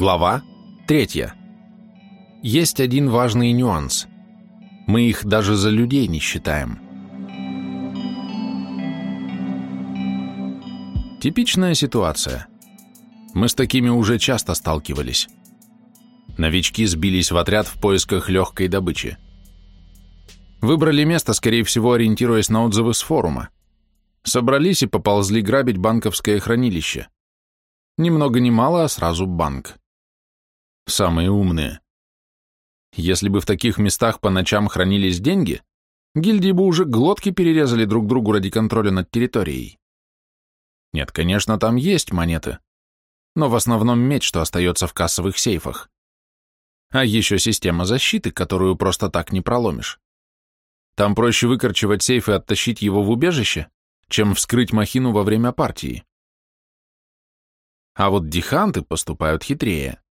Глава третья. Есть один важный нюанс. Мы их даже за людей не считаем. Типичная ситуация. Мы с такими уже часто сталкивались. Новички сбились в отряд в поисках легкой добычи. Выбрали место, скорее всего, ориентируясь на отзывы с форума. Собрались и поползли грабить банковское хранилище. Ни много ни мало, а сразу банк. Самые умные. Если бы в таких местах по ночам хранились деньги, гильдии бы уже глотки перерезали друг другу ради контроля над территорией. Нет, конечно, там есть монеты, но в основном медь, что остается в кассовых сейфах. А еще система защиты, которую просто так не проломишь. Там проще выкорчевать сейф и оттащить его в убежище, чем вскрыть махину во время партии. А вот диханты поступают хитрее.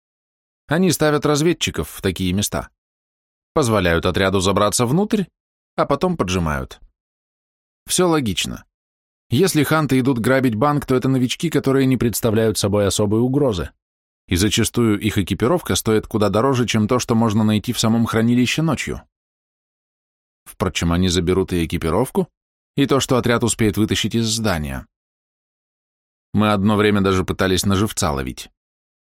Они ставят разведчиков в такие места, позволяют отряду забраться внутрь, а потом поджимают. Все логично. Если ханты идут грабить банк, то это новички, которые не представляют собой особой угрозы. И зачастую их экипировка стоит куда дороже, чем то, что можно найти в самом хранилище ночью. Впрочем, они заберут и экипировку, и то, что отряд успеет вытащить из здания. Мы одно время даже пытались на живца ловить.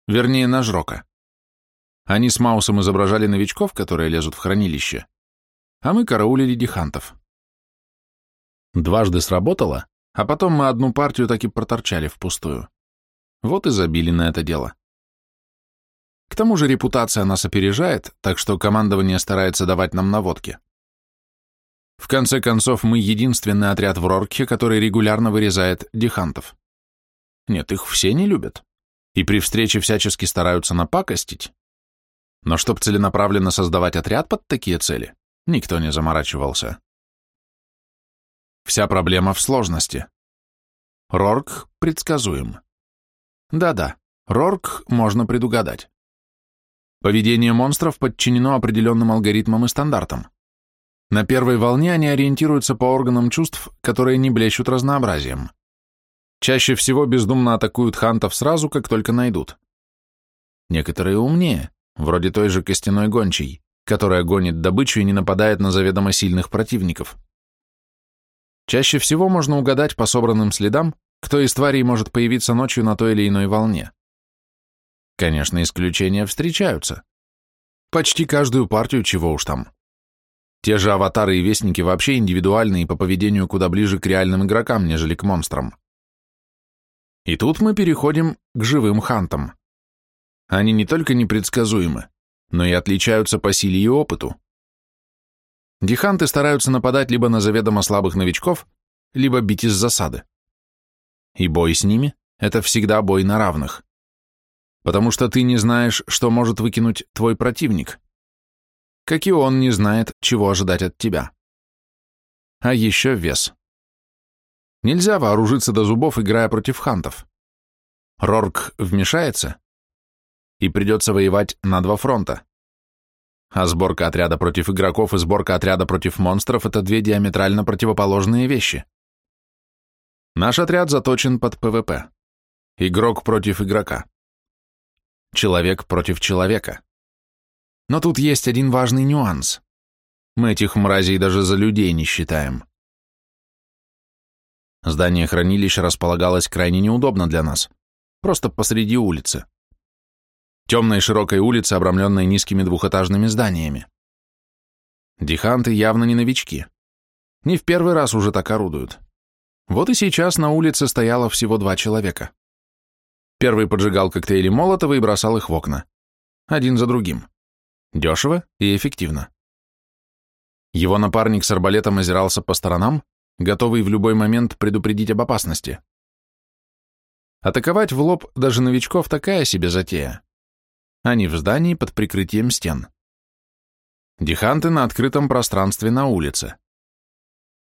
Вернее, на жрока. Они с Маусом изображали новичков, которые лезут в хранилище, а мы караулили дихантов. Дважды сработало, а потом мы одну партию так и проторчали впустую. Вот и забили на это дело. К тому же репутация нас опережает, так что командование старается давать нам наводки. В конце концов, мы единственный отряд в Роркхе, который регулярно вырезает дихантов. Нет, их все не любят. И при встрече всячески стараются напакостить. Но чтоб целенаправленно создавать отряд под такие цели, никто не заморачивался. Вся проблема в сложности. Рорк предсказуем. Да-да, Рорк можно предугадать. Поведение монстров подчинено определенным алгоритмам и стандартам. На первой волне они ориентируются по органам чувств, которые не блещут разнообразием. Чаще всего бездумно атакуют хантов сразу, как только найдут. Некоторые умнее, вроде той же костяной гончей, которая гонит добычу и не нападает на заведомо сильных противников. Чаще всего можно угадать по собранным следам, кто из тварей может появиться ночью на той или иной волне. Конечно, исключения встречаются. Почти каждую партию, чего уж там. Те же аватары и вестники вообще индивидуальны и по поведению куда ближе к реальным игрокам, нежели к монстрам. И тут мы переходим к живым хантам. Они не только непредсказуемы, но и отличаются по силе и опыту. Диханты стараются нападать либо на заведомо слабых новичков, либо бить из засады. И бой с ними — это всегда бой на равных. Потому что ты не знаешь, что может выкинуть твой противник как и он не знает, чего ожидать от тебя. А еще вес. Нельзя вооружиться до зубов, играя против хантов. Рорк вмешается, и придется воевать на два фронта. А сборка отряда против игроков и сборка отряда против монстров — это две диаметрально противоположные вещи. Наш отряд заточен под ПВП. Игрок против игрока. Человек против человека. Но тут есть один важный нюанс. Мы этих мразей даже за людей не считаем. Здание хранилища располагалось крайне неудобно для нас, просто посреди улицы. Темной широкой улицы, обрамленной низкими двухэтажными зданиями. Диханты явно не новички. Не в первый раз уже так орудуют. Вот и сейчас на улице стояло всего два человека. Первый поджигал коктейли Молотова и бросал их в окна. Один за другим. Дешево и эффективно. Его напарник с арбалетом озирался по сторонам, готовый в любой момент предупредить об опасности. Атаковать в лоб даже новичков такая себе затея. Они в здании под прикрытием стен. Диханты на открытом пространстве на улице.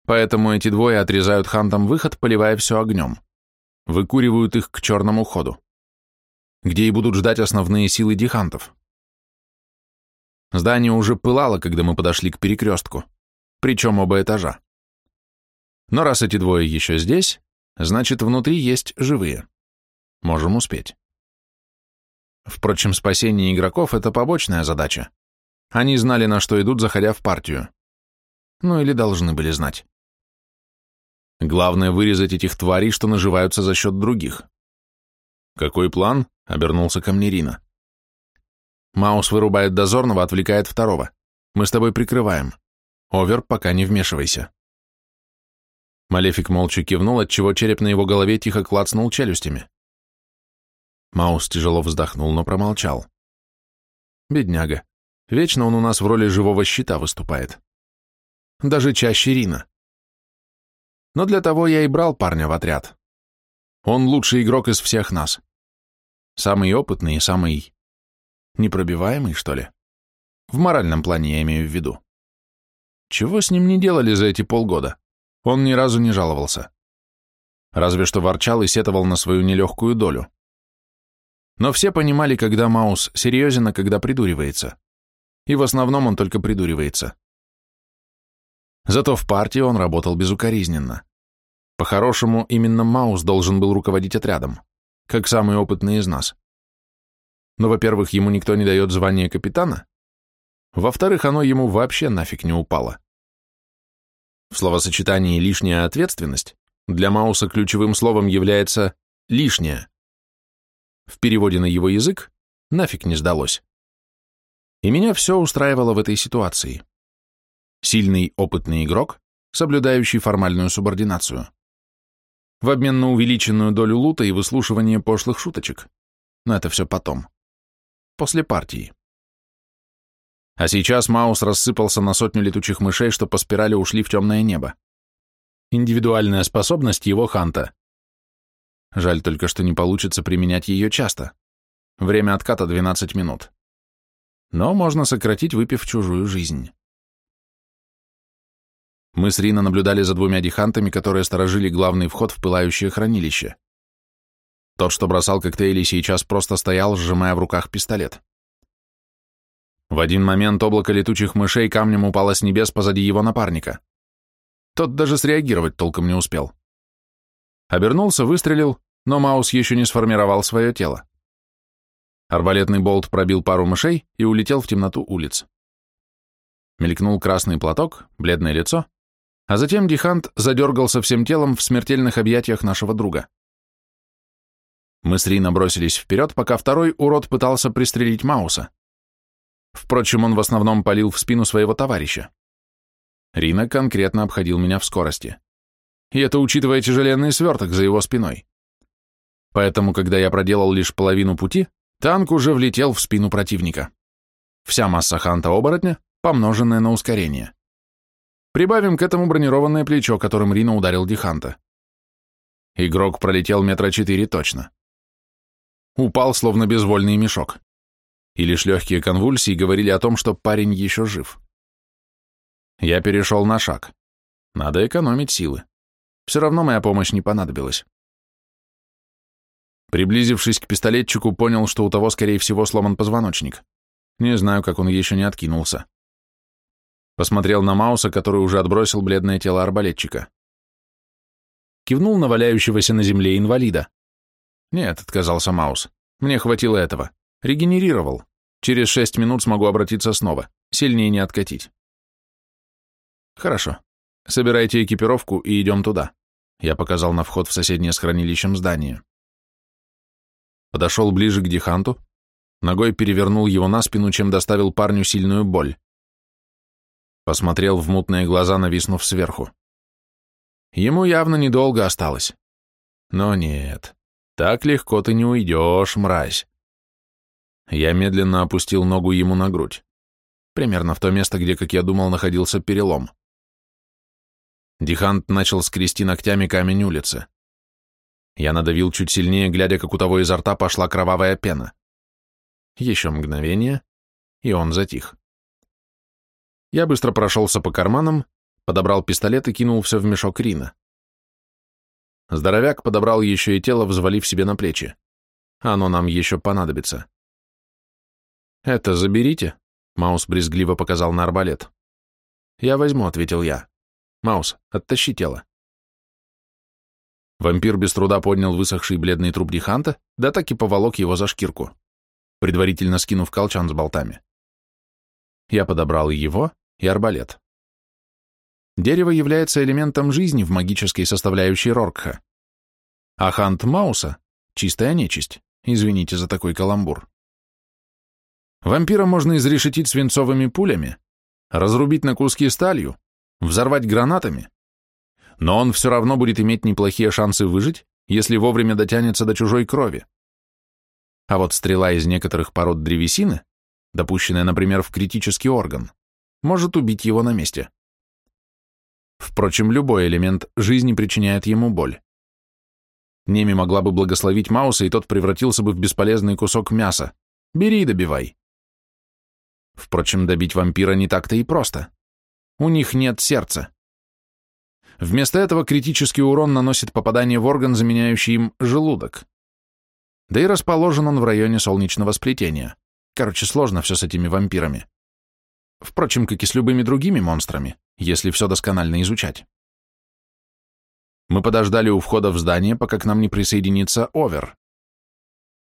Поэтому эти двое отрезают хантам выход, поливая все огнем. Выкуривают их к черному ходу, где и будут ждать основные силы дихантов. Здание уже пылало, когда мы подошли к перекрестку, причем оба этажа. Но раз эти двое еще здесь, значит, внутри есть живые. Можем успеть. Впрочем, спасение игроков — это побочная задача. Они знали, на что идут, заходя в партию. Ну или должны были знать. Главное — вырезать этих тварей, что наживаются за счет других. «Какой план?» — обернулся ко мне Рина. «Маус вырубает дозорного, отвлекает второго. Мы с тобой прикрываем. Овер, пока не вмешивайся». Малефик молча кивнул, отчего череп на его голове тихо клацнул челюстями. Маус тяжело вздохнул, но промолчал. Бедняга. Вечно он у нас в роли живого щита выступает. Даже чаще Рина. Но для того я и брал парня в отряд. Он лучший игрок из всех нас. Самый опытный и самый... непробиваемый, что ли? В моральном плане я имею в виду. Чего с ним не делали за эти полгода? Он ни разу не жаловался. Разве что ворчал и сетовал на свою нелегкую долю. Но все понимали, когда Маус серьезен, а когда придуривается. И в основном он только придуривается. Зато в партии он работал безукоризненно. По-хорошему, именно Маус должен был руководить отрядом, как самый опытный из нас. Но, во-первых, ему никто не дает звание капитана, во-вторых, оно ему вообще нафиг не упало. В словосочетании «лишняя ответственность» для Мауса ключевым словом является «лишняя». В переводе на его язык нафиг не сдалось. И меня все устраивало в этой ситуации. Сильный, опытный игрок, соблюдающий формальную субординацию. В обмен на увеличенную долю лута и выслушивание пошлых шуточек. Но это все потом. После партии. А сейчас Маус рассыпался на сотню летучих мышей, что по спирали ушли в темное небо. Индивидуальная способность его ханта. Жаль только, что не получится применять ее часто. Время отката 12 минут. Но можно сократить, выпив чужую жизнь. Мы с Рина наблюдали за двумя дихантами, которые сторожили главный вход в пылающее хранилище. Тот, что бросал коктейли, сейчас просто стоял, сжимая в руках пистолет. В один момент облако летучих мышей камнем упало с небес позади его напарника. Тот даже среагировать толком не успел. Обернулся, выстрелил, но Маус еще не сформировал свое тело. Арбалетный болт пробил пару мышей и улетел в темноту улиц. Мелькнул красный платок, бледное лицо, а затем Дихант задергался всем телом в смертельных объятиях нашего друга. Мы с Рина бросились вперед, пока второй урод пытался пристрелить Мауса. Впрочем, он в основном палил в спину своего товарища. Рина конкретно обходил меня в скорости. И это учитывая тяжеленный сверток за его спиной. Поэтому, когда я проделал лишь половину пути, танк уже влетел в спину противника. Вся масса ханта-оборотня, помноженная на ускорение. Прибавим к этому бронированное плечо, которым Рина ударил Диханта. Игрок пролетел метра четыре точно. Упал, словно безвольный мешок. И лишь легкие конвульсии говорили о том, что парень еще жив. Я перешел на шаг. Надо экономить силы. Все равно моя помощь не понадобилась. Приблизившись к пистолетчику, понял, что у того, скорее всего, сломан позвоночник. Не знаю, как он еще не откинулся. Посмотрел на Мауса, который уже отбросил бледное тело арбалетчика. Кивнул на валяющегося на земле инвалида. «Нет», — отказался Маус, — «мне хватило этого. Регенерировал. Через шесть минут смогу обратиться снова. Сильнее не откатить». «Хорошо. Собирайте экипировку и идем туда», — я показал на вход в соседнее с хранилищем здание. Подошел ближе к Диханту, ногой перевернул его на спину, чем доставил парню сильную боль. Посмотрел в мутные глаза, нависнув сверху. Ему явно недолго осталось. Но нет, так легко ты не уйдешь, мразь. Я медленно опустил ногу ему на грудь. Примерно в то место, где, как я думал, находился перелом. Дихант начал скрести ногтями камень улицы. Я надавил чуть сильнее, глядя, как у того изо рта пошла кровавая пена. Еще мгновение, и он затих. Я быстро прошелся по карманам, подобрал пистолет и кинул все в мешок Рина. Здоровяк подобрал еще и тело, взвалив себе на плечи. Оно нам еще понадобится. «Это заберите», — Маус брезгливо показал на арбалет. «Я возьму», — ответил я. «Маус, оттащи тело». Вампир без труда поднял высохший бледный труп Диханта, да так и поволок его за шкирку. предварительно скинув колчан с болтами. Я подобрал и его, и арбалет. Дерево является элементом жизни в магической составляющей Роркха. А хант Мауса — чистая нечисть, извините за такой каламбур. Вампира можно изрешетить свинцовыми пулями, разрубить на куски сталью, взорвать гранатами, но он все равно будет иметь неплохие шансы выжить, если вовремя дотянется до чужой крови. А вот стрела из некоторых пород древесины, допущенная, например, в критический орган, может убить его на месте. Впрочем, любой элемент жизни причиняет ему боль. Неми могла бы благословить Мауса, и тот превратился бы в бесполезный кусок мяса. Бери и добивай. Впрочем, добить вампира не так-то и просто. У них нет сердца. Вместо этого критический урон наносит попадание в орган, заменяющий им желудок. Да и расположен он в районе солнечного сплетения. Короче, сложно все с этими вампирами. Впрочем, как и с любыми другими монстрами, если все досконально изучать. Мы подождали у входа в здание, пока к нам не присоединится Овер.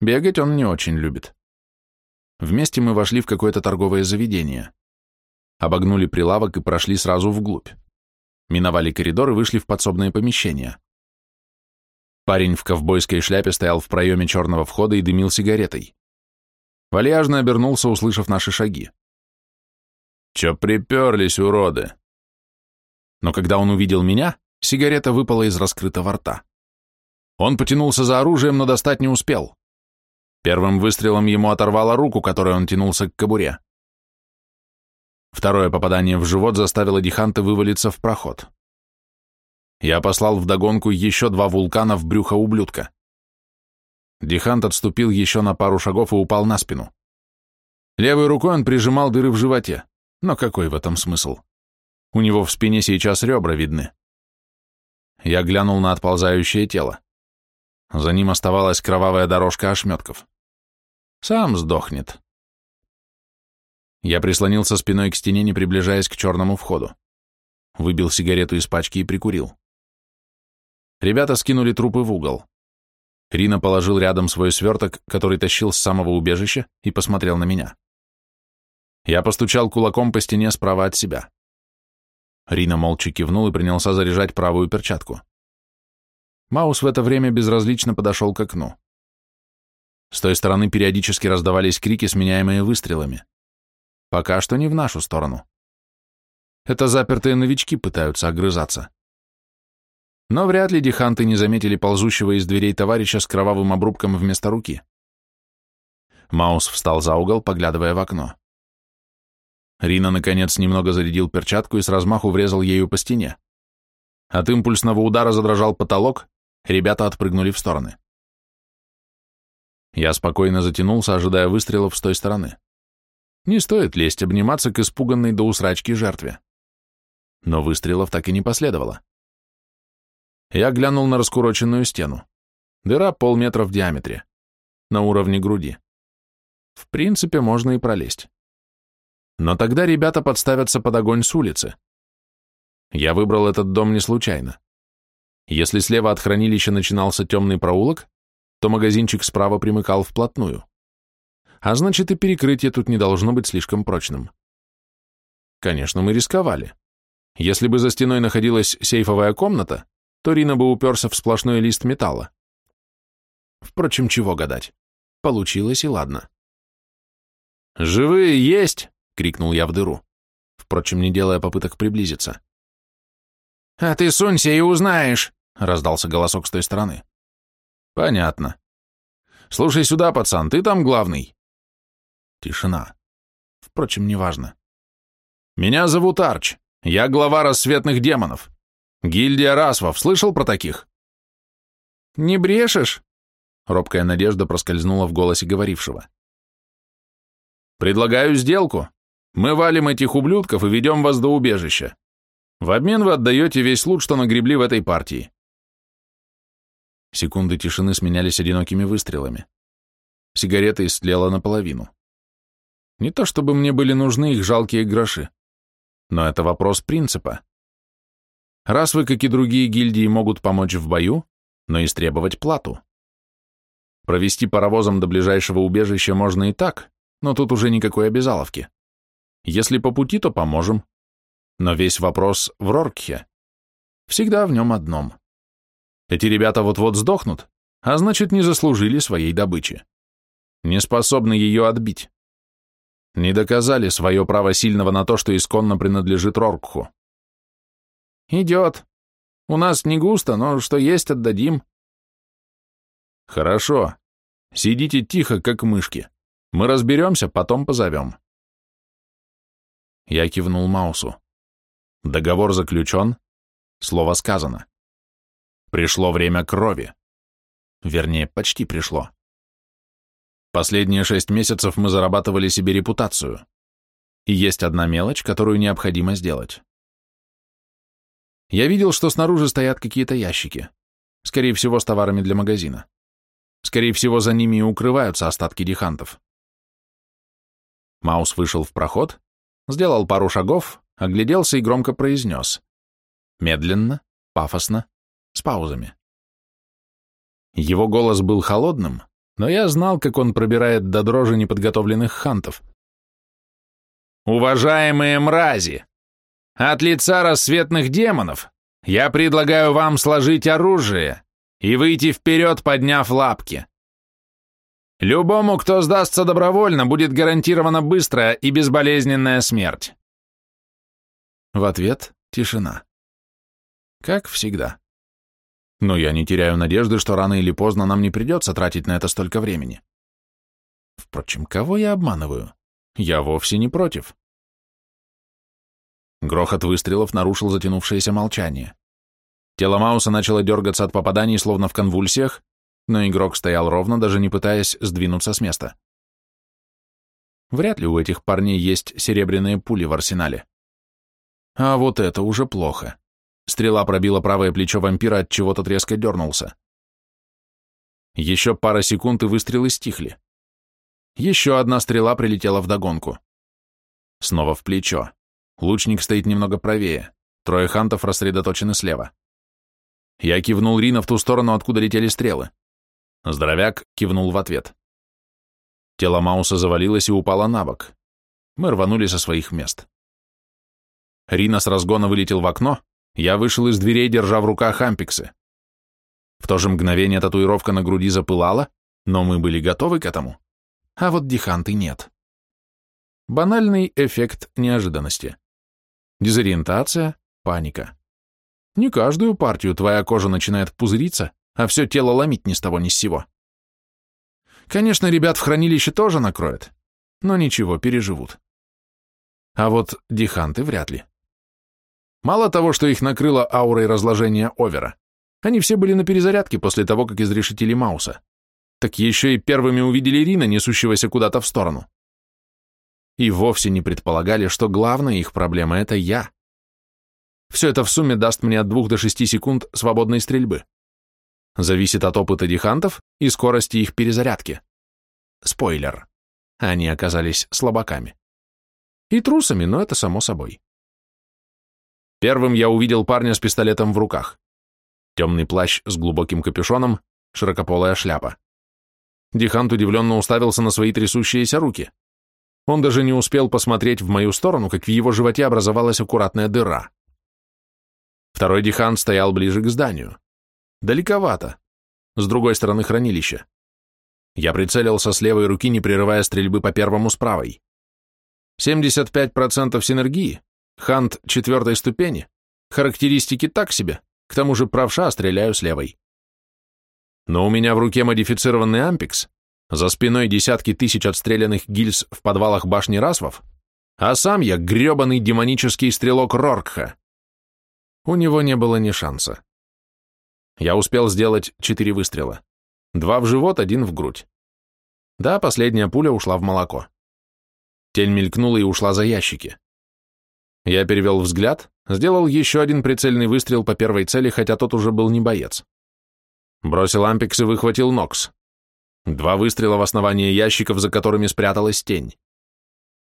Бегать он не очень любит. Вместе мы вошли в какое-то торговое заведение. Обогнули прилавок и прошли сразу вглубь. Миновали коридор и вышли в подсобное помещение. Парень в ковбойской шляпе стоял в проеме черного входа и дымил сигаретой. Вальяжно обернулся, услышав наши шаги. «Чё приперлись, уроды?» Но когда он увидел меня, сигарета выпала из раскрытого рта. Он потянулся за оружием, но достать не успел. Первым выстрелом ему оторвало руку, которой он тянулся к кобуре. Второе попадание в живот заставило Диханта вывалиться в проход. Я послал вдогонку еще два вулкана в брюхо ублюдка. Дихант отступил еще на пару шагов и упал на спину. Левой рукой он прижимал дыры в животе, но какой в этом смысл? У него в спине сейчас ребра видны. Я глянул на отползающее тело. За ним оставалась кровавая дорожка ошметков. Сам сдохнет. Я прислонился спиной к стене, не приближаясь к черному входу. Выбил сигарету из пачки и прикурил. Ребята скинули трупы в угол. Рина положил рядом свой сверток, который тащил с самого убежища, и посмотрел на меня. Я постучал кулаком по стене справа от себя. Рина молча кивнул и принялся заряжать правую перчатку. Маус в это время безразлично подошел к окну. С той стороны периодически раздавались крики, сменяемые выстрелами. Пока что не в нашу сторону. Это запертые новички пытаются огрызаться. Но вряд ли диханты не заметили ползущего из дверей товарища с кровавым обрубком вместо руки. Маус встал за угол, поглядывая в окно. Рина, наконец, немного зарядил перчатку и с размаху врезал ею по стене. От импульсного удара задрожал потолок, ребята отпрыгнули в стороны. Я спокойно затянулся, ожидая выстрелов с той стороны. Не стоит лезть обниматься к испуганной до усрачки жертве. Но выстрелов так и не последовало. Я глянул на раскуроченную стену. Дыра полметра в диаметре. На уровне груди. В принципе, можно и пролезть. Но тогда ребята подставятся под огонь с улицы. Я выбрал этот дом не случайно. Если слева от хранилища начинался темный проулок, то магазинчик справа примыкал вплотную а значит и перекрытие тут не должно быть слишком прочным. Конечно, мы рисковали. Если бы за стеной находилась сейфовая комната, то Рина бы уперся в сплошной лист металла. Впрочем, чего гадать. Получилось и ладно. «Живые есть!» — крикнул я в дыру, впрочем, не делая попыток приблизиться. «А ты сунься и узнаешь!» — раздался голосок с той стороны. «Понятно. Слушай сюда, пацан, ты там главный. Тишина. Впрочем, неважно. «Меня зовут Арч. Я глава рассветных демонов. Гильдия Расвов. Слышал про таких?» «Не брешешь?» Робкая надежда проскользнула в голосе говорившего. «Предлагаю сделку. Мы валим этих ублюдков и ведем вас до убежища. В обмен вы отдаете весь лут, что нагребли в этой партии». Секунды тишины сменялись одинокими выстрелами. Сигарета истлела наполовину. Не то чтобы мне были нужны их жалкие гроши, но это вопрос принципа. Раз вы, как и другие гильдии, могут помочь в бою, но истребовать плату. Провести паровозом до ближайшего убежища можно и так, но тут уже никакой обязаловки. Если по пути, то поможем. Но весь вопрос в Роркхе. Всегда в нем одном. Эти ребята вот-вот сдохнут, а значит, не заслужили своей добычи. Не способны ее отбить. Не доказали свое право сильного на то, что исконно принадлежит Роркху. Идет. У нас не густо, но что есть, отдадим. Хорошо. Сидите тихо, как мышки. Мы разберемся, потом позовем. Я кивнул Маусу. Договор заключен, слово сказано. Пришло время крови. Вернее, почти пришло. Последние шесть месяцев мы зарабатывали себе репутацию. И есть одна мелочь, которую необходимо сделать. Я видел, что снаружи стоят какие-то ящики. Скорее всего, с товарами для магазина. Скорее всего, за ними и укрываются остатки дихантов. Маус вышел в проход, сделал пару шагов, огляделся и громко произнес. Медленно, пафосно, с паузами. Его голос был холодным, но я знал, как он пробирает до дрожи неподготовленных хантов. «Уважаемые мрази! От лица рассветных демонов я предлагаю вам сложить оружие и выйти вперед, подняв лапки. Любому, кто сдастся добровольно, будет гарантирована быстрая и безболезненная смерть. В ответ тишина. Как всегда. Но я не теряю надежды, что рано или поздно нам не придется тратить на это столько времени. Впрочем, кого я обманываю? Я вовсе не против. Грохот выстрелов нарушил затянувшееся молчание. Тело Мауса начало дергаться от попаданий, словно в конвульсиях, но игрок стоял ровно, даже не пытаясь сдвинуться с места. Вряд ли у этих парней есть серебряные пули в арсенале. А вот это уже плохо. Стрела пробила правое плечо вампира, от чего-то резко дернулся. Еще пара секунд, и выстрелы стихли. Еще одна стрела прилетела вдогонку. Снова в плечо. Лучник стоит немного правее. Трое хантов рассредоточены слева. Я кивнул Рина в ту сторону, откуда летели стрелы. Здоровяк кивнул в ответ. Тело Мауса завалилось и упало на бок. Мы рванули со своих мест. Рина с разгона вылетел в окно, я вышел из дверей, держа в руках ампиксы. В то же мгновение татуировка на груди запылала, но мы были готовы к этому. А вот диханты нет. Банальный эффект неожиданности. Дезориентация, паника. Не каждую партию твоя кожа начинает пузыриться, а все тело ломить ни с того ни с сего. Конечно, ребят в хранилище тоже накроет, но ничего, переживут. А вот диханты вряд ли. Мало того, что их накрыло аурой разложения овера, они все были на перезарядке после того, как изрешетили Мауса, так еще и первыми увидели Рина, несущегося куда-то в сторону. И вовсе не предполагали, что главная их проблема — это я. Все это в сумме даст мне от двух до шести секунд свободной стрельбы зависит от опыта дихантов и скорости их перезарядки. Спойлер. Они оказались слабаками. И трусами, но это само собой. Первым я увидел парня с пистолетом в руках. Темный плащ с глубоким капюшоном, широкополая шляпа. Дихант удивленно уставился на свои трясущиеся руки. Он даже не успел посмотреть в мою сторону, как в его животе образовалась аккуратная дыра. Второй дихант стоял ближе к зданию. Далековато. С другой стороны хранилища. Я прицелился с левой руки, не прерывая стрельбы по первому с правой. 75% синергии, хант четвертой ступени, характеристики так себе, к тому же правша стреляю с левой. Но у меня в руке модифицированный ампикс, за спиной десятки тысяч отстрелянных гильз в подвалах башни Расвов, а сам я гребаный демонический стрелок Роркха. У него не было ни шанса. Я успел сделать четыре выстрела. Два в живот, один в грудь. Да, последняя пуля ушла в молоко. Тень мелькнула и ушла за ящики. Я перевел взгляд, сделал еще один прицельный выстрел по первой цели, хотя тот уже был не боец. Бросил ампикс и выхватил Нокс. Два выстрела в основание ящиков, за которыми спряталась тень.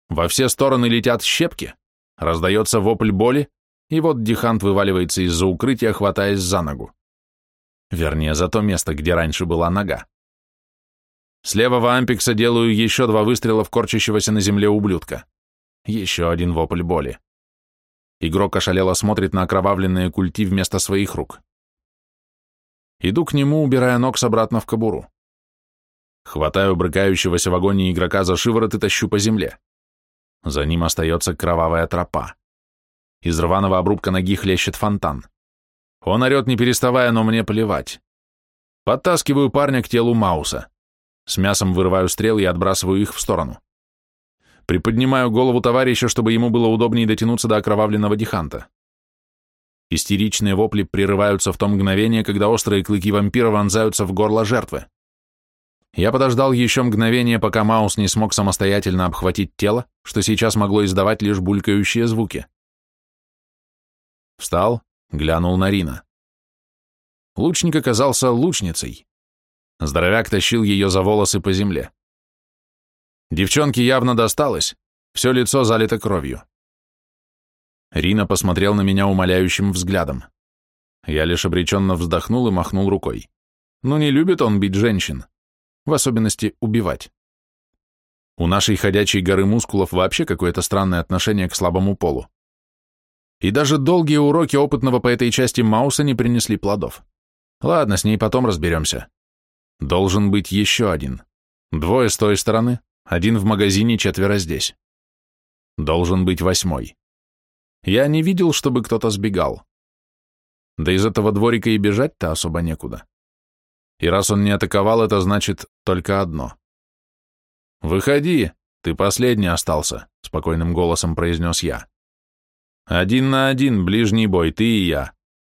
Во все стороны летят щепки, раздается вопль боли, и вот Дихант вываливается из-за укрытия, хватаясь за ногу. Вернее, за то место, где раньше была нога. С левого ампикса делаю еще два выстрела в корчащегося на земле ублюдка. Еще один вопль боли. Игрок ошалело смотрит на окровавленные культи вместо своих рук. Иду к нему, убирая Нокс обратно в кобуру. Хватаю брыкающегося в агонии игрока за шиворот и тащу по земле. За ним остается кровавая тропа. Из рваного обрубка ноги хлещет фонтан. Он орет не переставая, но мне плевать. Подтаскиваю парня к телу Мауса. С мясом вырываю стрелы и отбрасываю их в сторону. Приподнимаю голову товарища, чтобы ему было удобнее дотянуться до окровавленного диханта. Истеричные вопли прерываются в то мгновение, когда острые клыки вампира вонзаются в горло жертвы. Я подождал еще мгновение, пока Маус не смог самостоятельно обхватить тело, что сейчас могло издавать лишь булькающие звуки. Встал, глянул на Рина. Лучник оказался лучницей. Здоровяк тащил ее за волосы по земле. Девчонке явно досталось, все лицо залито кровью. Рина посмотрел на меня умоляющим взглядом. Я лишь обреченно вздохнул и махнул рукой. Ну не любит он бить женщин в особенности убивать. У нашей ходячей горы мускулов вообще какое-то странное отношение к слабому полу. И даже долгие уроки опытного по этой части Мауса не принесли плодов. Ладно, с ней потом разберемся. Должен быть еще один. Двое с той стороны, один в магазине, четверо здесь. Должен быть восьмой. Я не видел, чтобы кто-то сбегал. Да из этого дворика и бежать-то особо некуда. И раз он не атаковал, это значит только одно. «Выходи, ты последний остался», — спокойным голосом произнес я. «Один на один, ближний бой, ты и я.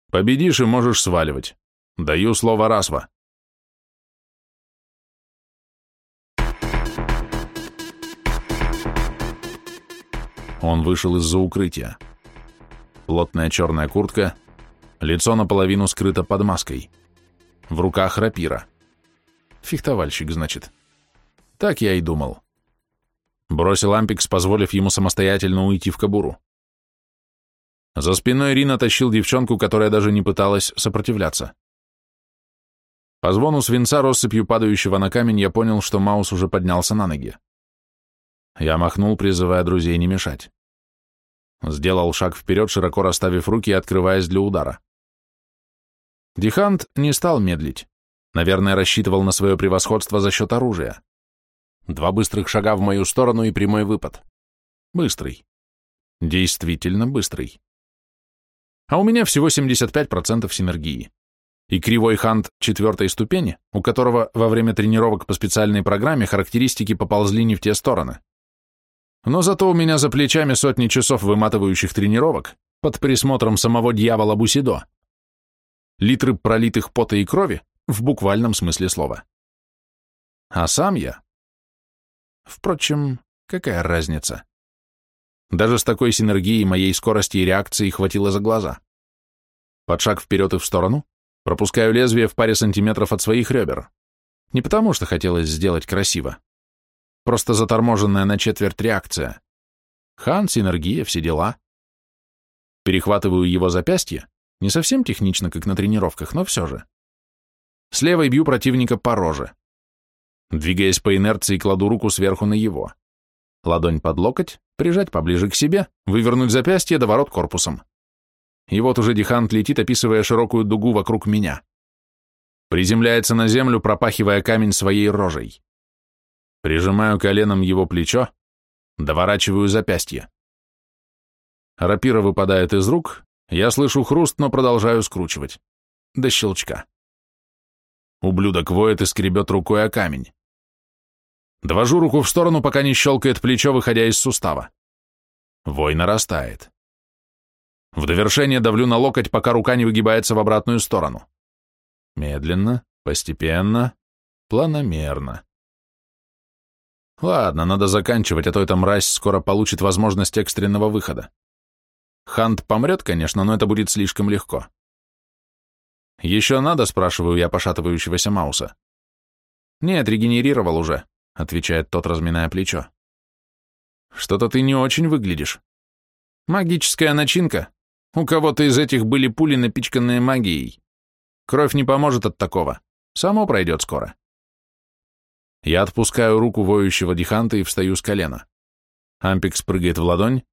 Победишь и можешь сваливать. Даю слово Расва». Он вышел из-за укрытия. Плотная черная куртка, лицо наполовину скрыто под маской. В руках рапира. Фехтовальщик, значит. Так я и думал. Бросил Ампикс, позволив ему самостоятельно уйти в кобуру. За спиной Рина тащил девчонку, которая даже не пыталась сопротивляться. По звону свинца, россыпью падающего на камень, я понял, что Маус уже поднялся на ноги. Я махнул, призывая друзей не мешать. Сделал шаг вперед, широко расставив руки и открываясь для удара. Дихант не стал медлить. Наверное, рассчитывал на свое превосходство за счет оружия. Два быстрых шага в мою сторону и прямой выпад. Быстрый. Действительно быстрый. А у меня всего 75% синергии. И кривой хант четвертой ступени, у которого во время тренировок по специальной программе характеристики поползли не в те стороны. Но зато у меня за плечами сотни часов выматывающих тренировок под присмотром самого дьявола Бусидо литры пролитых пота и крови в буквальном смысле слова. А сам я... Впрочем, какая разница? Даже с такой синергией моей скорости и реакции хватило за глаза. Под шаг вперед и в сторону, пропускаю лезвие в паре сантиметров от своих ребер. Не потому, что хотелось сделать красиво. Просто заторможенная на четверть реакция. Хан, синергия, все дела. Перехватываю его запястье, не совсем технично, как на тренировках, но все же. С левой бью противника по роже. Двигаясь по инерции, кладу руку сверху на его. Ладонь под локоть, прижать поближе к себе, вывернуть запястье до ворот корпусом. И вот уже дихант летит, описывая широкую дугу вокруг меня. Приземляется на землю, пропахивая камень своей рожей. Прижимаю коленом его плечо, доворачиваю запястье. Рапира выпадает из рук, я слышу хруст, но продолжаю скручивать. До щелчка. Ублюдок воет и скребет рукой о камень. Довожу руку в сторону, пока не щелкает плечо, выходя из сустава. Вой нарастает. В довершение давлю на локоть, пока рука не выгибается в обратную сторону. Медленно, постепенно, планомерно. Ладно, надо заканчивать, а то эта мразь скоро получит возможность экстренного выхода. Хант помрет, конечно, но это будет слишком легко. «Еще надо?» — спрашиваю я пошатывающегося Мауса. «Нет, регенерировал уже», — отвечает тот, разминая плечо. «Что-то ты не очень выглядишь. Магическая начинка. У кого-то из этих были пули, напичканные магией. Кровь не поможет от такого. Само пройдет скоро». Я отпускаю руку воющего диханта и встаю с колена. Ампикс прыгает в ладонь.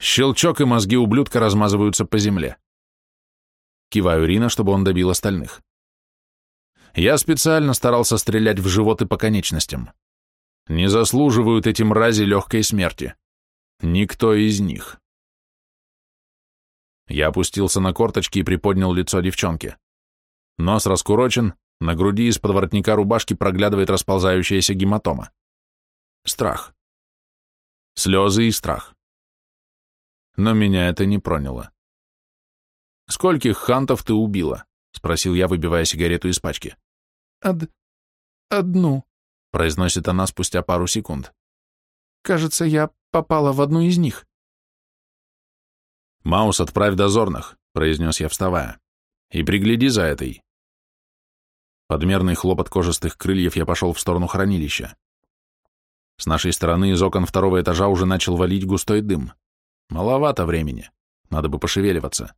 Щелчок, и мозги ублюдка размазываются по земле. Киваю Рина, чтобы он добил остальных. Я специально старался стрелять в живот и по конечностям. Не заслуживают эти мрази легкой смерти. Никто из них. Я опустился на корточки и приподнял лицо девчонки. Нос раскурочен, на груди из-под воротника рубашки проглядывает расползающаяся гематома. Страх. Слезы и страх. Но меня это не проняло. «Скольких хантов ты убила?» — спросил я, выбивая сигарету из пачки. «Од... одну», — произносит она спустя пару секунд. «Кажется, я попала в одну из них». «Маус, отправь дозорных», — произнес я, вставая. «И пригляди за этой». Подмерный хлопот кожистых крыльев я пошел в сторону хранилища. С нашей стороны из окон второго этажа уже начал валить густой дым. Маловато времени. Надо бы пошевеливаться.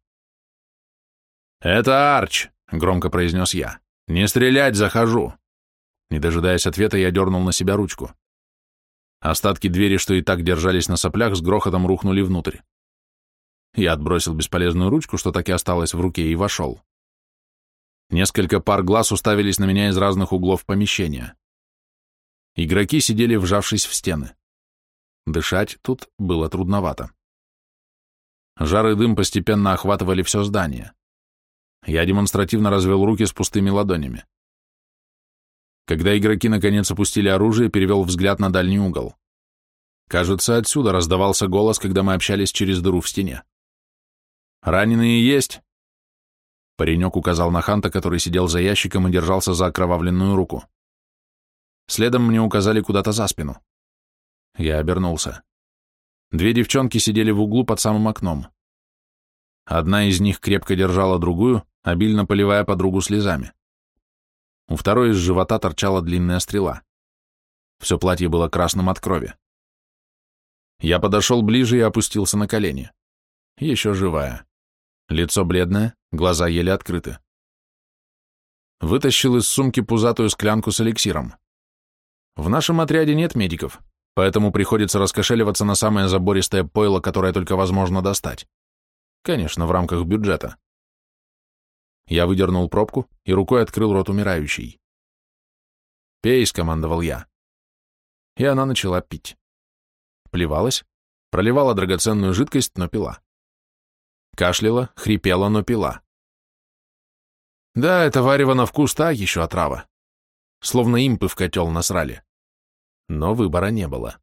«Это Арч!» — громко произнес я. «Не стрелять, захожу!» Не дожидаясь ответа, я дернул на себя ручку. Остатки двери, что и так держались на соплях, с грохотом рухнули внутрь. Я отбросил бесполезную ручку, что так и осталось в руке, и вошел. Несколько пар глаз уставились на меня из разных углов помещения. Игроки сидели, вжавшись в стены. Дышать тут было трудновато. Жар и дым постепенно охватывали все здание. Я демонстративно развел руки с пустыми ладонями. Когда игроки наконец опустили оружие, перевел взгляд на дальний угол. Кажется, отсюда раздавался голос, когда мы общались через дыру в стене. «Раненые есть?» Паренек указал на Ханта, который сидел за ящиком и держался за окровавленную руку. Следом мне указали куда-то за спину. Я обернулся. Две девчонки сидели в углу под самым окном. Одна из них крепко держала другую, обильно поливая подругу слезами. У второй из живота торчала длинная стрела. Все платье было красным от крови. Я подошел ближе и опустился на колени. Еще живая. Лицо бледное, глаза еле открыты. Вытащил из сумки пузатую склянку с эликсиром. В нашем отряде нет медиков, поэтому приходится раскошеливаться на самое забористое пойло, которое только возможно достать. Конечно, в рамках бюджета. Я выдернул пробку и рукой открыл рот умирающей. «Пей», — скомандовал я. И она начала пить. Плевалась, проливала драгоценную жидкость, но пила. Кашляла, хрипела, но пила. Да, это варево на вкус та еще отрава. Словно импы в котел насрали. Но выбора не было.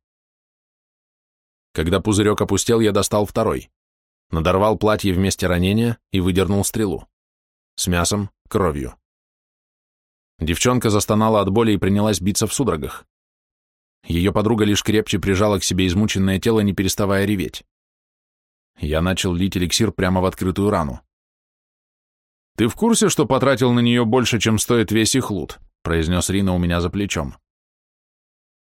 Когда пузырек опустел, я достал второй. Надорвал платье вместе ранения и выдернул стрелу. С мясом, кровью. Девчонка застонала от боли и принялась биться в судорогах. Ее подруга лишь крепче прижала к себе измученное тело, не переставая реветь. Я начал лить эликсир прямо в открытую рану. «Ты в курсе, что потратил на нее больше, чем стоит весь их лут?» произнес Рина у меня за плечом.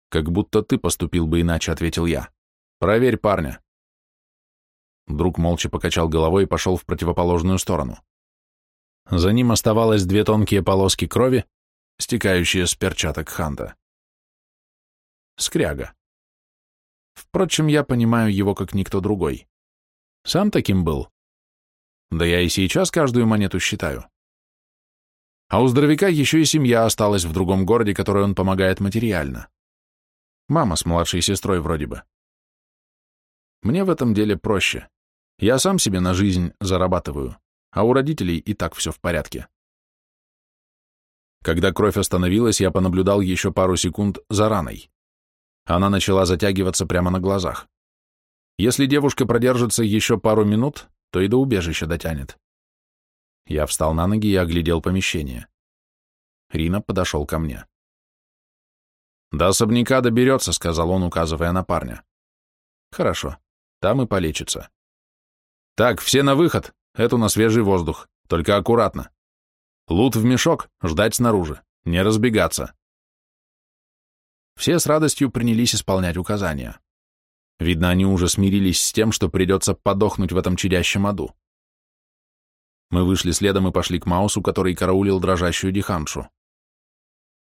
«Как будто ты поступил бы иначе», — ответил я. «Проверь парня». Друг молча покачал головой и пошел в противоположную сторону. За ним оставалось две тонкие полоски крови, стекающие с перчаток Ханта. Скряга. Впрочем, я понимаю его как никто другой. Сам таким был. Да я и сейчас каждую монету считаю. А у здоровяка еще и семья осталась в другом городе, которой он помогает материально. Мама с младшей сестрой вроде бы. Мне в этом деле проще. Я сам себе на жизнь зарабатываю, а у родителей и так все в порядке. Когда кровь остановилась, я понаблюдал еще пару секунд за раной. Она начала затягиваться прямо на глазах. Если девушка продержится еще пару минут, то и до убежища дотянет. Я встал на ноги и оглядел помещение. Рина подошел ко мне. «До особняка доберется», — сказал он, указывая на парня. «Хорошо, там и полечится». «Так, все на выход, эту на свежий воздух, только аккуратно. Лут в мешок, ждать снаружи, не разбегаться». Все с радостью принялись исполнять указания. Видно, они уже смирились с тем, что придется подохнуть в этом чадящем аду. Мы вышли следом и пошли к Маусу, который караулил дрожащую диханшу.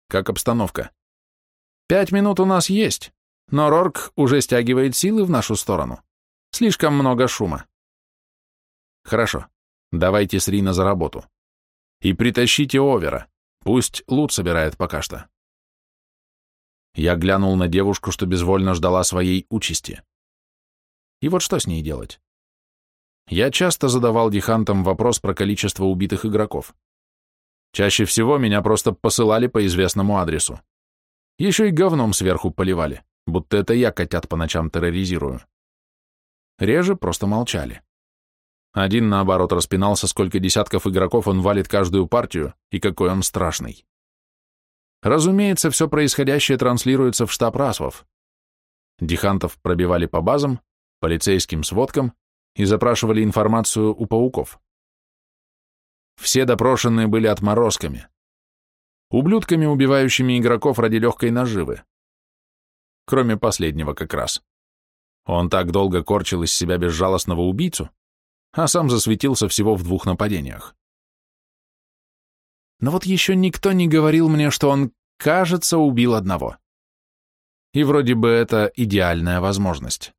«Как обстановка?» Пять минут у нас есть, но Рорк уже стягивает силы в нашу сторону. Слишком много шума. Хорошо, давайте с Рина за работу. И притащите Овера, пусть лут собирает пока что. Я глянул на девушку, что безвольно ждала своей участи. И вот что с ней делать? Я часто задавал дихантам вопрос про количество убитых игроков. Чаще всего меня просто посылали по известному адресу. Еще и говном сверху поливали, будто это я котят по ночам терроризирую. Реже просто молчали. Один, наоборот, распинался, сколько десятков игроков он валит каждую партию, и какой он страшный. Разумеется, все происходящее транслируется в штаб Расвов. Дихантов пробивали по базам, полицейским сводкам и запрашивали информацию у пауков. Все допрошенные были отморозками. Ублюдками, убивающими игроков ради легкой наживы. Кроме последнего как раз. Он так долго корчил из себя безжалостного убийцу, а сам засветился всего в двух нападениях. Но вот еще никто не говорил мне, что он, кажется, убил одного. И вроде бы это идеальная возможность.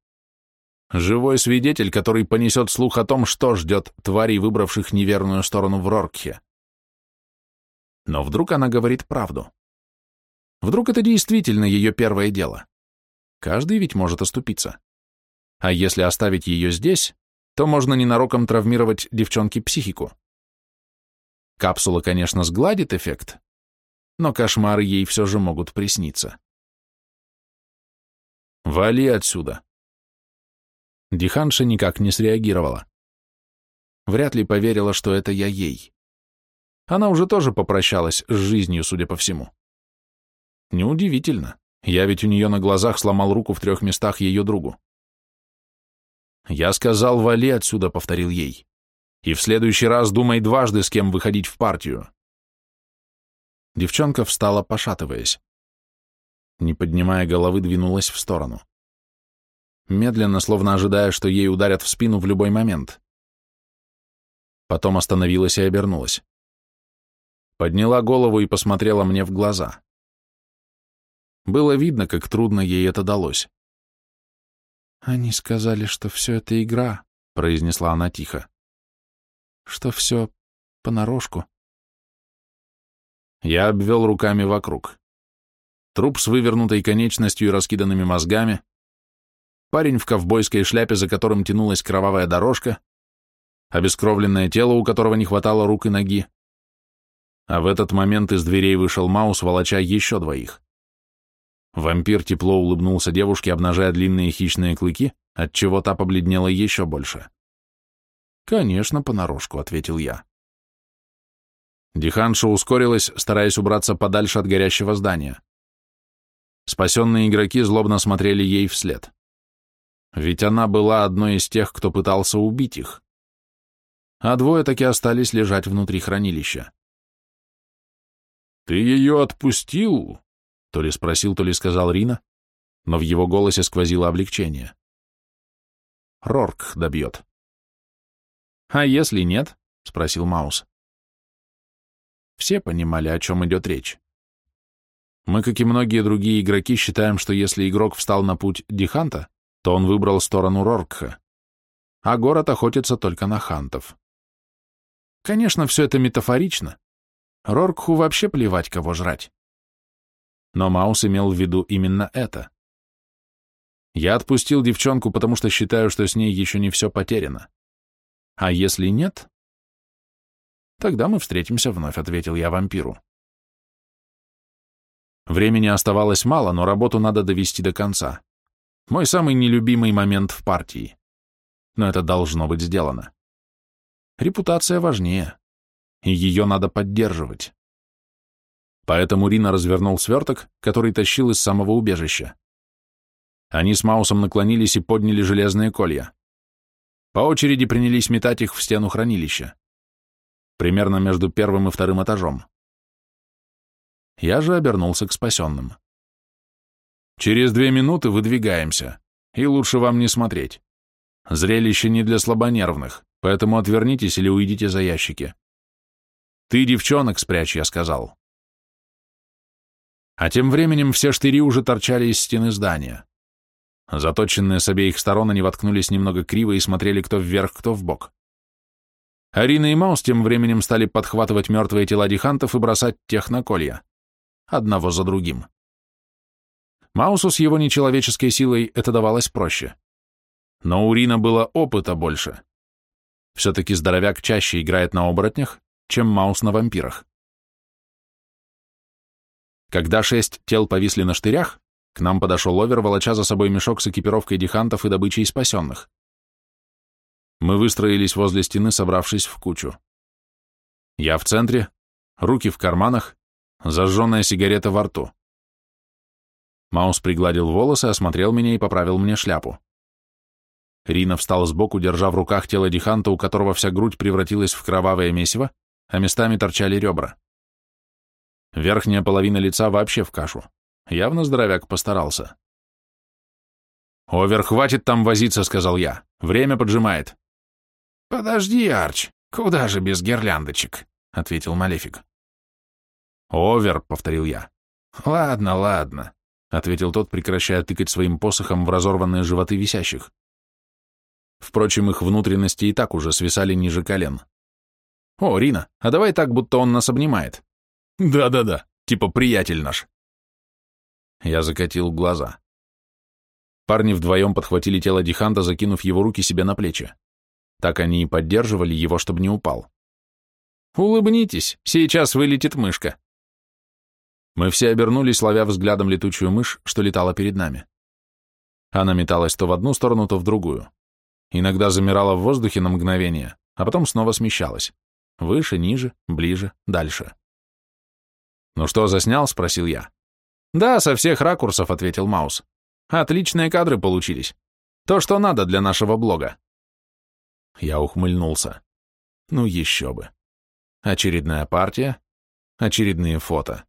Живой свидетель, который понесет слух о том, что ждет тварей, выбравших неверную сторону в Роркхе. Но вдруг она говорит правду? Вдруг это действительно ее первое дело? Каждый ведь может оступиться. А если оставить ее здесь, то можно ненароком травмировать девчонке психику. Капсула, конечно, сгладит эффект, но кошмары ей все же могут присниться. «Вали отсюда!» Диханша никак не среагировала. Вряд ли поверила, что это я ей. Она уже тоже попрощалась с жизнью, судя по всему. Неудивительно. Я ведь у нее на глазах сломал руку в трех местах ее другу. «Я сказал, вали отсюда», — повторил ей. «И в следующий раз думай дважды, с кем выходить в партию». Девчонка встала, пошатываясь. Не поднимая головы, двинулась в сторону медленно, словно ожидая, что ей ударят в спину в любой момент. Потом остановилась и обернулась. Подняла голову и посмотрела мне в глаза. Было видно, как трудно ей это далось. «Они сказали, что все это игра», — произнесла она тихо. «Что все понарошку». Я обвел руками вокруг. Труп с вывернутой конечностью и раскиданными мозгами, парень в ковбойской шляпе, за которым тянулась кровавая дорожка, обескровленное тело, у которого не хватало рук и ноги. А в этот момент из дверей вышел Маус, волоча еще двоих. Вампир тепло улыбнулся девушке, обнажая длинные хищные клыки, отчего та побледнела еще больше. «Конечно, понарошку», — ответил я. Диханша ускорилась, стараясь убраться подальше от горящего здания. Спасенные игроки злобно смотрели ей вслед. Ведь она была одной из тех, кто пытался убить их. А двое таки остались лежать внутри хранилища. «Ты ее отпустил?» — то ли спросил, то ли сказал Рина, но в его голосе сквозило облегчение. «Рорк добьет». «А если нет?» — спросил Маус. Все понимали, о чем идет речь. Мы, как и многие другие игроки, считаем, что если игрок встал на путь Диханта, то он выбрал сторону Роркха, а город охотится только на хантов. Конечно, все это метафорично. Роркху вообще плевать, кого жрать. Но Маус имел в виду именно это. Я отпустил девчонку, потому что считаю, что с ней еще не все потеряно. А если нет? Тогда мы встретимся вновь, ответил я вампиру. Времени оставалось мало, но работу надо довести до конца. Мой самый нелюбимый момент в партии. Но это должно быть сделано. Репутация важнее, и ее надо поддерживать. Поэтому Рина развернул сверток, который тащил из самого убежища. Они с Маусом наклонились и подняли железные колья. По очереди принялись метать их в стену хранилища. Примерно между первым и вторым этажом. Я же обернулся к спасенным. Через две минуты выдвигаемся, и лучше вам не смотреть. Зрелище не для слабонервных, поэтому отвернитесь или уйдите за ящики. Ты девчонок спрячь, я сказал. А тем временем все штыри уже торчали из стены здания. Заточенные с обеих сторон они воткнулись немного криво и смотрели кто вверх, кто вбок. Арина и Маус тем временем стали подхватывать мертвые тела дихантов и бросать тех на колья. Одного за другим. Маусу с его нечеловеческой силой это давалось проще. Но у Рина было опыта больше. Все-таки здоровяк чаще играет на оборотнях, чем Маус на вампирах. Когда шесть тел повисли на штырях, к нам подошел Овер, волоча за собой мешок с экипировкой дихантов и добычей спасенных. Мы выстроились возле стены, собравшись в кучу. Я в центре, руки в карманах, зажженная сигарета во рту. Маус пригладил волосы, осмотрел меня и поправил мне шляпу. Рина встал сбоку, держа в руках тело Диханта, у которого вся грудь превратилась в кровавое месиво, а местами торчали ребра. Верхняя половина лица вообще в кашу. Явно здоровяк постарался. «Овер, хватит там возиться», — сказал я. «Время поджимает». «Подожди, Арч, куда же без гирляндочек?» — ответил Малефик. «Овер», — повторил я. «Ладно, ладно», — ответил тот, прекращая тыкать своим посохом в разорванные животы висящих. Впрочем, их внутренности и так уже свисали ниже колен. «О, Рина, а давай так, будто он нас обнимает». «Да-да-да, типа приятель наш». Я закатил глаза. Парни вдвоем подхватили тело Диханта, закинув его руки себе на плечи. Так они и поддерживали его, чтобы не упал. «Улыбнитесь, сейчас вылетит мышка». Мы все обернулись, ловя взглядом летучую мышь, что летала перед нами. Она металась то в одну сторону, то в другую. Иногда замирала в воздухе на мгновение, а потом снова смещалась. Выше, ниже, ближе, дальше. «Ну что, заснял?» — спросил я. «Да, со всех ракурсов», — ответил Маус. «Отличные кадры получились. То, что надо для нашего блога». Я ухмыльнулся. Ну еще бы. Очередная партия, очередные фото.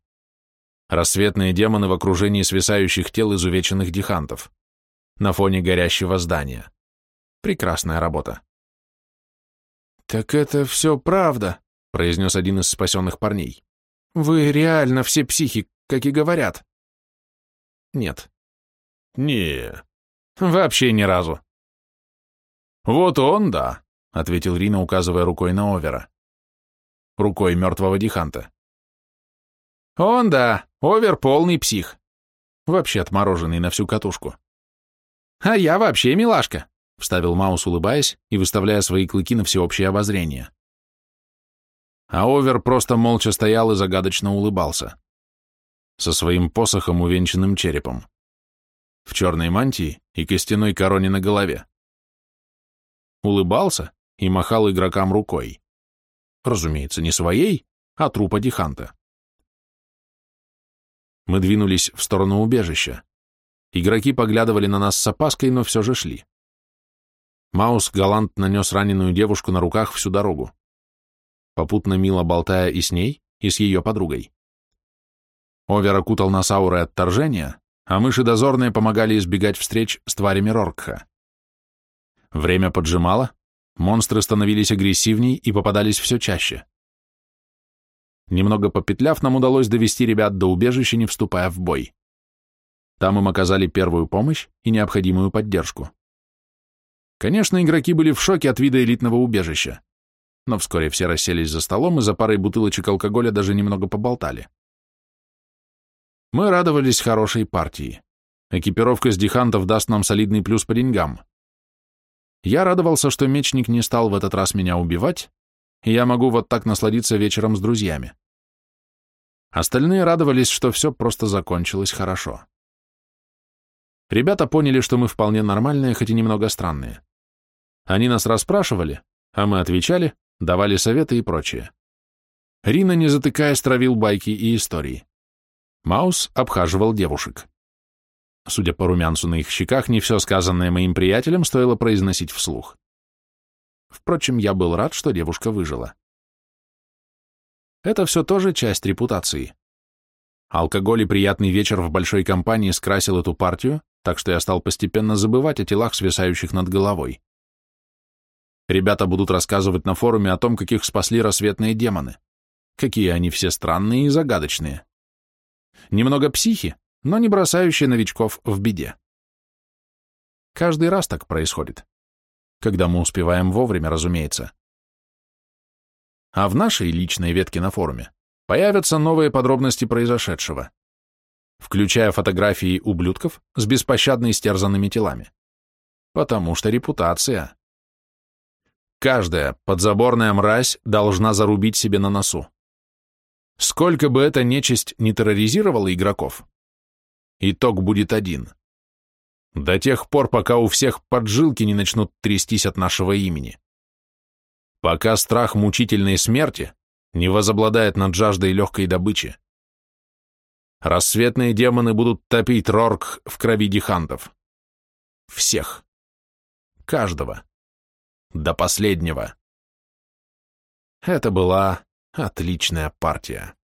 Рассветные демоны в окружении свисающих тел изувеченных дихантов. На фоне горящего здания. Прекрасная работа. «Так это все правда», — произнес один из спасенных парней. «Вы реально все психи, как и говорят». «Нет». «Не, вообще ни разу». «Вот он, да», — ответил Рина, указывая рукой на Овера. Рукой мертвого Диханта. «Он, да, Овер полный псих. Вообще отмороженный на всю катушку». «А я вообще милашка», — вставил Маус, улыбаясь и выставляя свои клыки на всеобщее обозрение. А Овер просто молча стоял и загадочно улыбался. Со своим посохом, увенчанным черепом. В черной мантии и костяной короне на голове улыбался и махал игрокам рукой. Разумеется, не своей, а трупа Диханта. Мы двинулись в сторону убежища. Игроки поглядывали на нас с опаской, но все же шли. Маус галантно нес раненую девушку на руках всю дорогу, попутно мило болтая и с ней, и с ее подругой. Овер окутал нас аурой отторжения, а мыши дозорные помогали избегать встреч с тварями Роркха. Время поджимало, монстры становились агрессивней и попадались все чаще. Немного попетляв, нам удалось довести ребят до убежища, не вступая в бой. Там им оказали первую помощь и необходимую поддержку. Конечно, игроки были в шоке от вида элитного убежища, но вскоре все расселись за столом и за парой бутылочек алкоголя даже немного поболтали. Мы радовались хорошей партии. Экипировка с дихантов даст нам солидный плюс по деньгам. Я радовался, что мечник не стал в этот раз меня убивать, и я могу вот так насладиться вечером с друзьями. Остальные радовались, что все просто закончилось хорошо. Ребята поняли, что мы вполне нормальные, хоть и немного странные. Они нас расспрашивали, а мы отвечали, давали советы и прочее. Рина, не затыкаясь, травил байки и истории. Маус обхаживал девушек. Судя по румянцу на их щеках, не все сказанное моим приятелем стоило произносить вслух. Впрочем, я был рад, что девушка выжила. Это все тоже часть репутации. Алкоголь и приятный вечер в большой компании скрасил эту партию, так что я стал постепенно забывать о телах, свисающих над головой. Ребята будут рассказывать на форуме о том, каких спасли рассветные демоны. Какие они все странные и загадочные. Немного психи, но не бросающие новичков в беде. Каждый раз так происходит. Когда мы успеваем вовремя, разумеется. А в нашей личной ветке на форуме появятся новые подробности произошедшего, включая фотографии ублюдков с беспощадно истерзанными телами. Потому что репутация. Каждая подзаборная мразь должна зарубить себе на носу. Сколько бы эта нечисть не терроризировала игроков, итог будет один. До тех пор, пока у всех поджилки не начнут трястись от нашего имени. Пока страх мучительной смерти не возобладает над жаждой легкой добычи. Рассветные демоны будут топить Рорк в крови дихантов. Всех. Каждого. До последнего. Это была отличная партия.